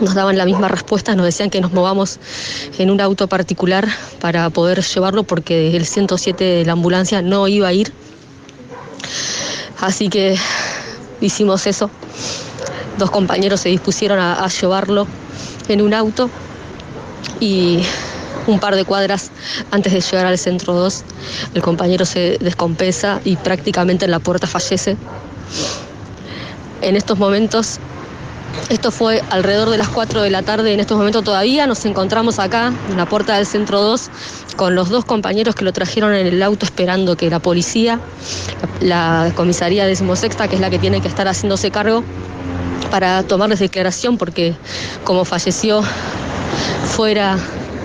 nos daban la misma respuesta, nos decían que nos movamos en un auto particular para poder llevarlo porque el 107 de la ambulancia no iba a ir. Así que hicimos eso. Dos compañeros se dispusieron a, llevarlo en un auto y un par de cuadras antes de llegar al centro 2, el compañero se descompensa y prácticamente en la puerta fallece. En estos momentos, esto fue alrededor de las 4 de la tarde, en estos momentos todavía nos encontramos acá, en la puerta del centro 2, con los dos compañeros que lo trajeron en el auto esperando que la policía, la, comisaría decimosexta, que es la que tiene que estar haciéndose cargo, para tomarles declaración, porque como falleció fuera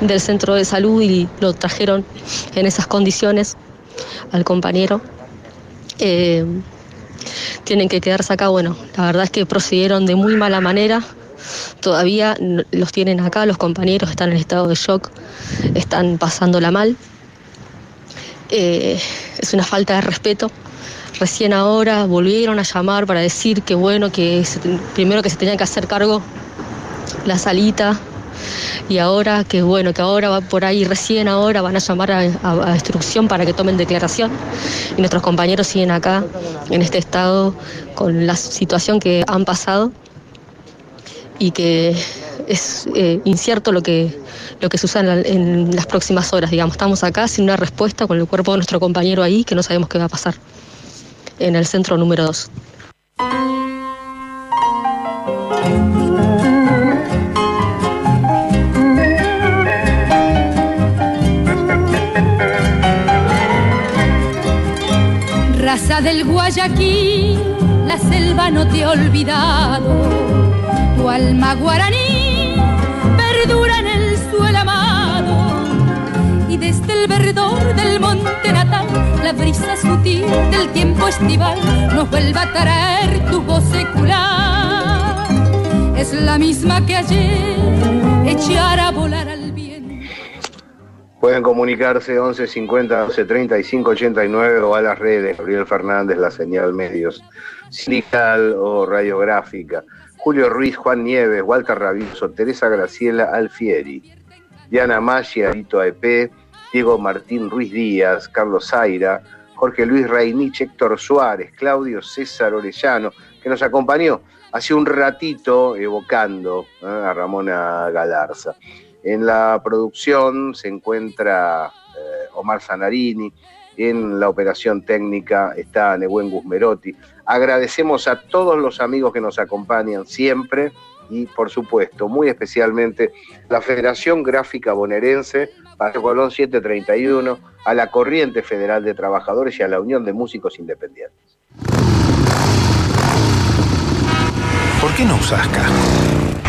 del centro de salud y lo trajeron en esas condiciones al compañero. Eh, tienen que quedarse acá. Bueno, la verdad es que procedieron de muy mala manera. Todavía los tienen acá, los compañeros están en estado de shock, están pasándola mal. Eh, es una falta de respeto. Recién ahora volvieron a llamar para decir que bueno, que primero que se tenía que hacer cargo la salita y ahora que bueno, que ahora va por ahí, recién ahora van a llamar a, a, instrucción para que tomen declaración y nuestros compañeros siguen acá en este estado con la situación que han pasado y que es eh, incierto lo que, lo que suceda en, en las próximas horas, digamos. Estamos acá sin una respuesta con el cuerpo de nuestro compañero ahí, que no sabemos qué va a pasar en el centro número 2. Raza del Guayaquil, la selva no te ha olvidado. Tu alma guaraní perdura en el suelo amado. Y desde el verdor del monte natal, la brisa sutil del tiempo estival nos vuelve a traer tu voz secular. Es la misma que ayer echara a volar al Pueden comunicarse 11 50 11 35 89 o a las redes Gabriel Fernández, la señal medios sindical o radiográfica. Julio Ruiz, Juan Nieves, Walter Raviso, Teresa Graciela Alfieri, Diana Maggi, Arito Aep, Diego Martín Ruiz Díaz, Carlos Zaira, Jorge Luis Reinich, Héctor Suárez, Claudio César Orellano, que nos acompañó hace un ratito evocando ¿eh? a Ramona Galarza. En la producción se encuentra eh, Omar Zanarini, en la operación técnica está Nehuen Guzmerotti. Agradecemos a todos los amigos que nos acompañan siempre y, por supuesto, muy especialmente la Federación Gráfica Bonaerense, Paseo Colón 731, a la Corriente Federal de Trabajadores y a la Unión de Músicos Independientes. ¿Por qué no usas?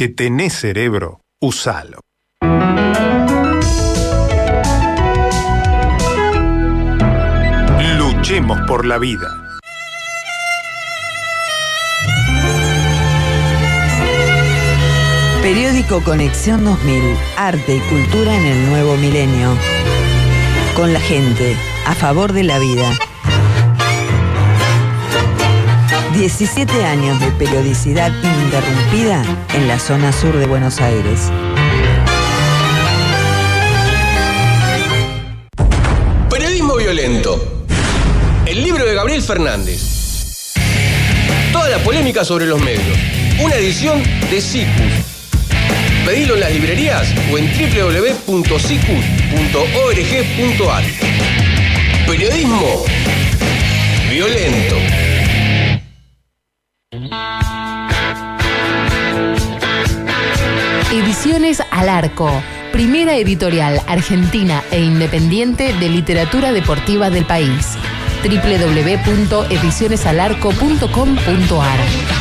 Que tenés cerebro, usalo. Luchemos por la vida. Periódico Conexión 2000, Arte y Cultura en el Nuevo Milenio. Con la gente, a favor de la vida. 17 años de periodicidad ininterrumpida en la zona sur de Buenos Aires. Periodismo violento. El libro de Gabriel Fernández. Toda la polémica sobre los medios. Una edición de Cicus. Pedilo en las librerías o en www.cicus.org.ar. Periodismo violento. Ediciones al Arco, primera editorial argentina e independiente de literatura deportiva del país. www.edicionesalarco.com.ar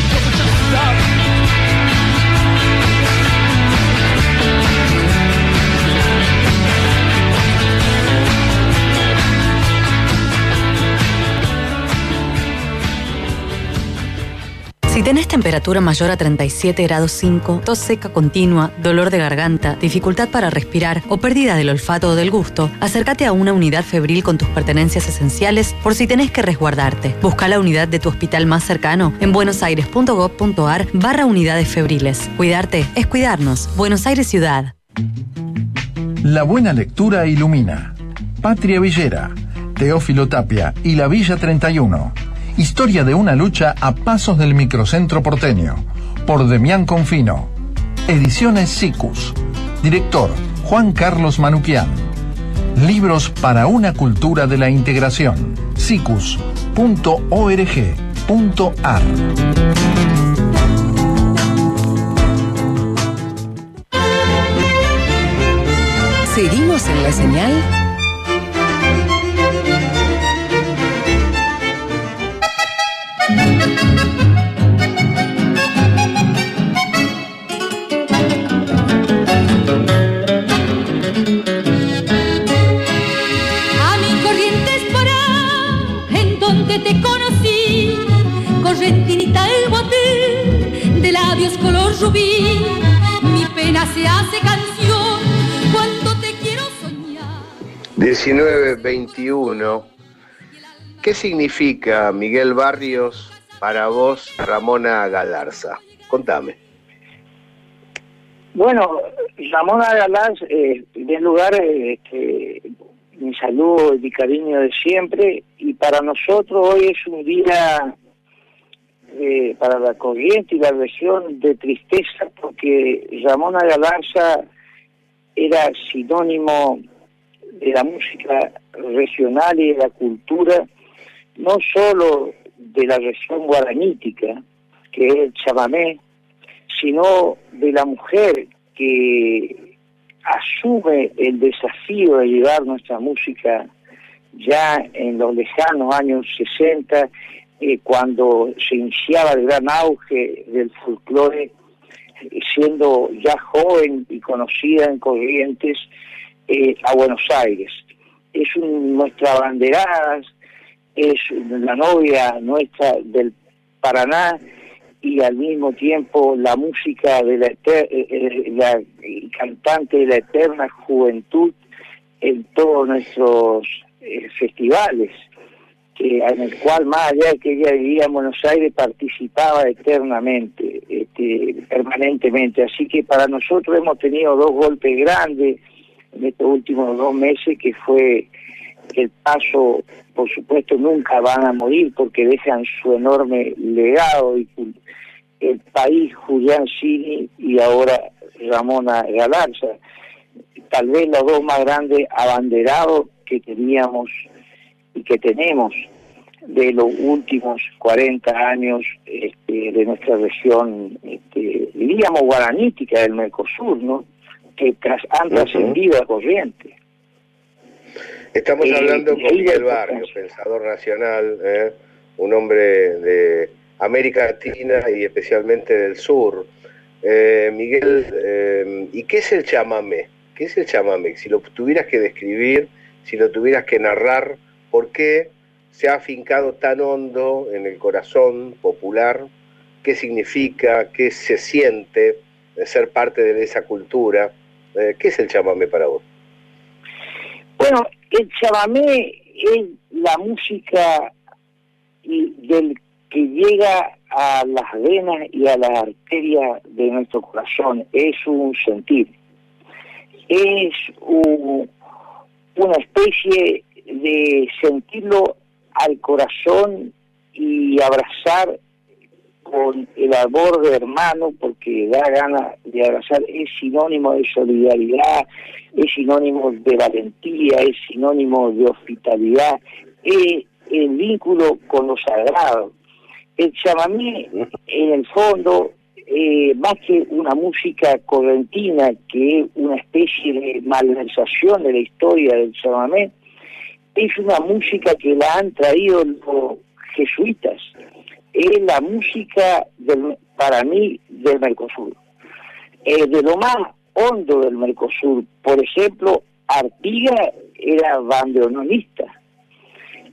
temperatura mayor a 37 grados 5, tos seca continua, dolor de garganta, dificultad para respirar o pérdida del olfato o del gusto, acércate a una unidad febril con tus pertenencias esenciales por si tenés que resguardarte. Busca la unidad de tu hospital más cercano en buenosaires.gov.ar barra unidades febriles. Cuidarte es cuidarnos. Buenos Aires Ciudad. La buena lectura ilumina. Patria Villera, Teófilo Tapia y la Villa 31. Historia de una lucha a pasos del microcentro porteño. Por Demián Confino. Ediciones SICUS. Director Juan Carlos Manuquian. Libros para una cultura de la integración. sicus.org.ar. Seguimos en la señal donde te conocí, correntinita el guapé, de labios color rubí, mi pena se hace canción cuando te quiero soñar. 1921. ¿Qué significa Miguel Barrios para vos, Ramona Galarza? Contame. Bueno, Ramona Galás, eh, en primer lugar, eh, este, mi saludo y mi cariño de siempre, y para nosotros hoy es un día eh, para la corriente y la región de tristeza, porque Ramona Galarza era sinónimo de la música regional y de la cultura, no solo de la región guaranítica, que es el chamamé, sino de la mujer que asume el desafío de llevar nuestra música ya en los lejanos años 60, eh, cuando se iniciaba el gran auge del folclore, siendo ya joven y conocida en Corrientes, eh, a Buenos Aires. Es un, nuestra banderada, es la novia nuestra del Paraná y al mismo tiempo la música de la, eter- eh, eh, la cantante de la eterna juventud en todos nuestros eh, festivales, que, en el cual más allá de que ella vivía en Buenos Aires participaba eternamente, este, permanentemente. Así que para nosotros hemos tenido dos golpes grandes en estos últimos dos meses, que fue el paso, por supuesto, nunca van a morir porque dejan su enorme legado y el país Julián Cini y ahora Ramona Galarza, tal vez los dos más grandes abanderados que teníamos y que tenemos de los últimos 40 años este, de nuestra región, este, diríamos guaranítica del Mercosur, ¿no? que tras, han trascendido a corriente. Estamos Eh, hablando con Miguel la Barrios, pensador nacional, ¿eh? un hombre de América Latina y especialmente del sur. Eh, Miguel, eh, ¿y qué es el chamamé? ¿Qué es el chamamé? Si lo tuvieras que describir, si lo tuvieras que narrar, ¿por qué se ha afincado tan hondo en el corazón popular? ¿Qué significa? ¿Qué se siente ser parte de esa cultura? ¿Qué es el chamamé para vos? Bueno, el chamamé es la música del que llega a las venas y a las arterias de nuestro corazón. Es un sentir. Es un- una especie de sentirlo al corazón y abrazar con el amor de hermano, porque da ganas de abrazar, es sinónimo de solidaridad, es sinónimo de valentía, es sinónimo de hospitalidad, es el vínculo con lo sagrado. El chamamé, en el fondo, eh, más que una música correntina, que es una especie de malversación de la historia del chamamé, es una música que la han traído los jesuitas. Es la música, del, para mí, del Mercosur. Eh, de lo más hondo del Mercosur, por ejemplo, Artiga era bandoneonista.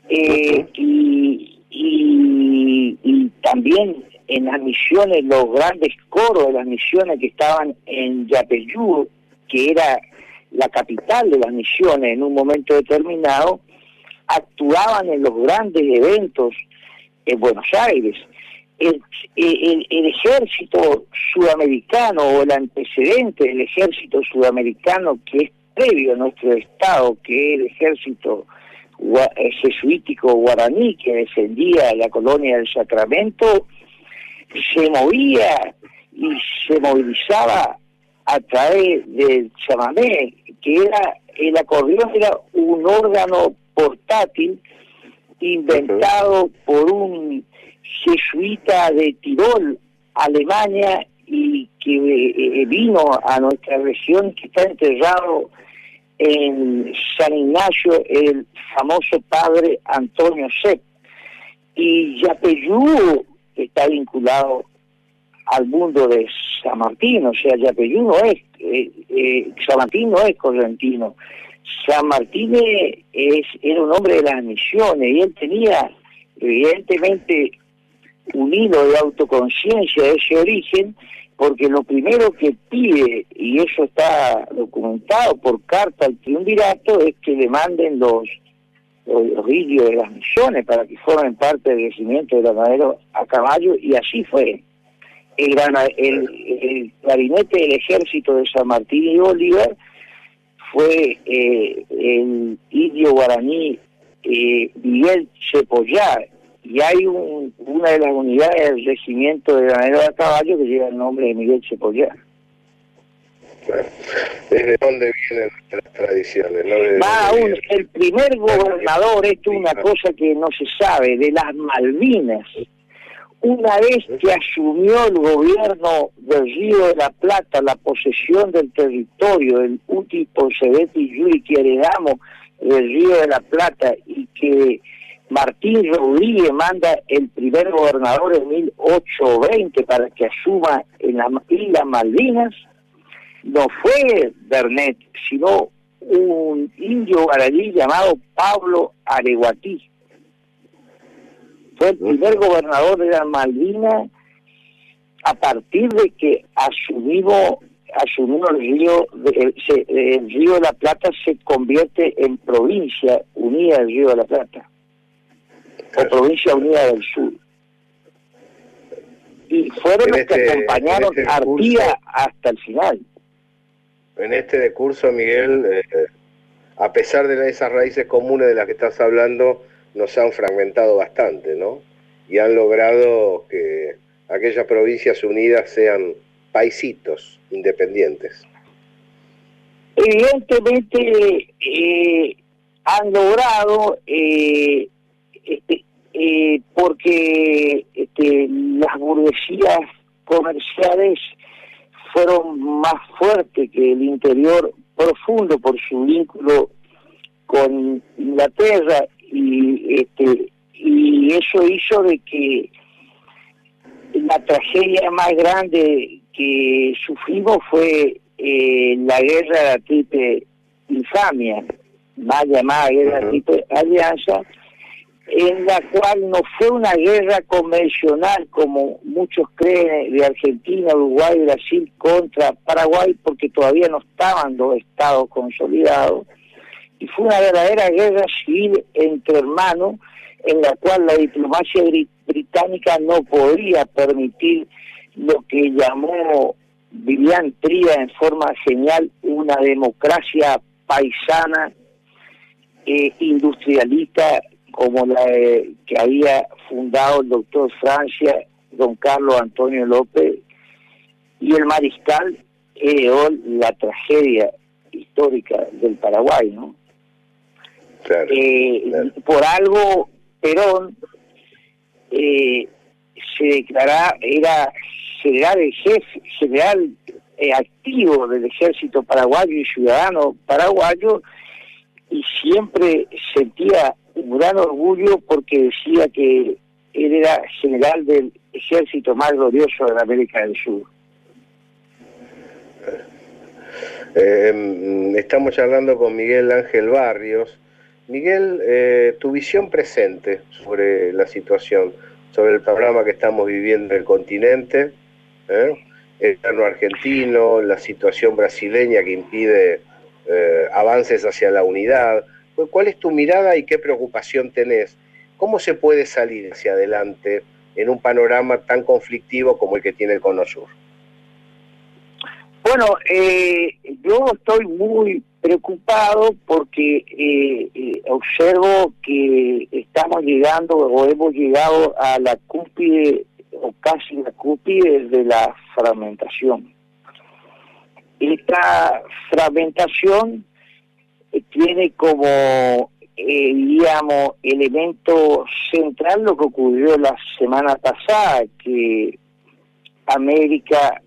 Eh, y, y, y también en las misiones, los grandes coros de las misiones que estaban en Yapeyú, que era la capital de las misiones en un momento determinado, actuaban en los grandes eventos en Buenos Aires. El, el, ejército sudamericano o el antecedente del ejército sudamericano que es previo a nuestro estado, que es el ejército eh, jesuítico guaraní que defendía la colonia del Sacramento, se movía y se movilizaba a través del chamamé, que era el acordeón era un órgano portátil inventado por un jesuita de Tirol, Alemania, y que eh, vino a nuestra región, que está enterrado en San Ignacio, el famoso padre Antonio Sepp. Y Yapeyú está vinculado al mundo de San Martín, o sea, Yapeyú no es, eh, eh, San Martín no es correntino. San Martín es, era un hombre de las misiones y él tenía evidentemente un hilo de autoconciencia de ese origen, porque lo primero que pide, y eso está documentado por carta al triunvirato, es que le manden los, los, de las misiones para que formen parte del regimiento de granadero a caballo, y así fue. El, el, el del ejército de San Martín y Bolívar fue eh, el indio guaraní eh, Miguel Chepoyar, y hay una de las unidades del regimiento de granero a caballo que lleva el nombre de Miguel Chepoyar. ¿Desde dónde vienen las tradiciones? Va aún, el primer gobernador, esto es una cosa que no se sabe, de las Malvinas, una vez que asumió el gobierno del Río de la Plata la posesión del territorio, el útil y Yuri que heredamos del Río de la Plata y que Martín Rodríguez manda el primer gobernador en 1820 para que asuma en las Islas Malvinas, no fue Bernet, sino un indio guaraní llamado Pablo Areguatí. Fue el primer gobernador de las Malvinas a partir de que asumimos asumió el río, el río de la Plata se convierte en provincia unida del río de la Plata o Provincia Unida del Sur. Y fueron los que este- acompañaron este a Artía hasta el final. En este discurso, Miguel, eh, a pesar de esas raíces comunes de las que estás hablando, nos han fragmentado bastante, ¿no? Y han logrado que aquellas provincias unidas sean paisitos independientes. Evidentemente eh, han logrado eh, este, eh, porque este, las burguesías comerciales fueron más fuertes que el interior profundo por su vínculo con Inglaterra y este y eso hizo de que la tragedia más grande que sufrimos fue eh, la guerra de la triple infamia, más llamada guerra de la triple alianza, en la cual no fue una guerra convencional como muchos creen de Argentina, Uruguay Brasil contra Paraguay porque todavía no estaban los estados consolidados y fue una verdadera guerra civil entre hermanos en la cual la diplomacia británica no podía permitir lo que llamó Vivian Tría en forma genial una democracia paisana eh, industrialista como la que había fundado el doctor Francia, don Carlos Antonio López, y el mariscal heredó la tragedia histórica del Paraguay, ¿no? Eh, por algo, Perón eh, se declaraba, era general, jefe, general eh, activo del ejército paraguayo y ciudadano paraguayo, y siempre sentía un gran orgullo porque decía que él era general del ejército más glorioso de la América del Sur. Eh, em, estamos charlando con Miguel Ángel Barrios. Miguel, eh, tu visión presente sobre la situación. sobre el panorama que estamos viviendo en el continente, ¿eh? el plano argentino, la situación brasileña que impide eh, avances hacia la unidad. ¿Cuál es tu mirada y qué preocupación tenés? ¿Cómo se puede salir hacia adelante en un panorama tan conflictivo como el que tiene el Cono Sur? Bueno, yo estoy muy preocupado porque eh, eh, observo que estamos llegando o hemos llegado a la cúspide o casi la cúspide de la fragmentación. Esta fragmentación tiene como, digamos, elemento central lo que ocurrió la semana pasada, que América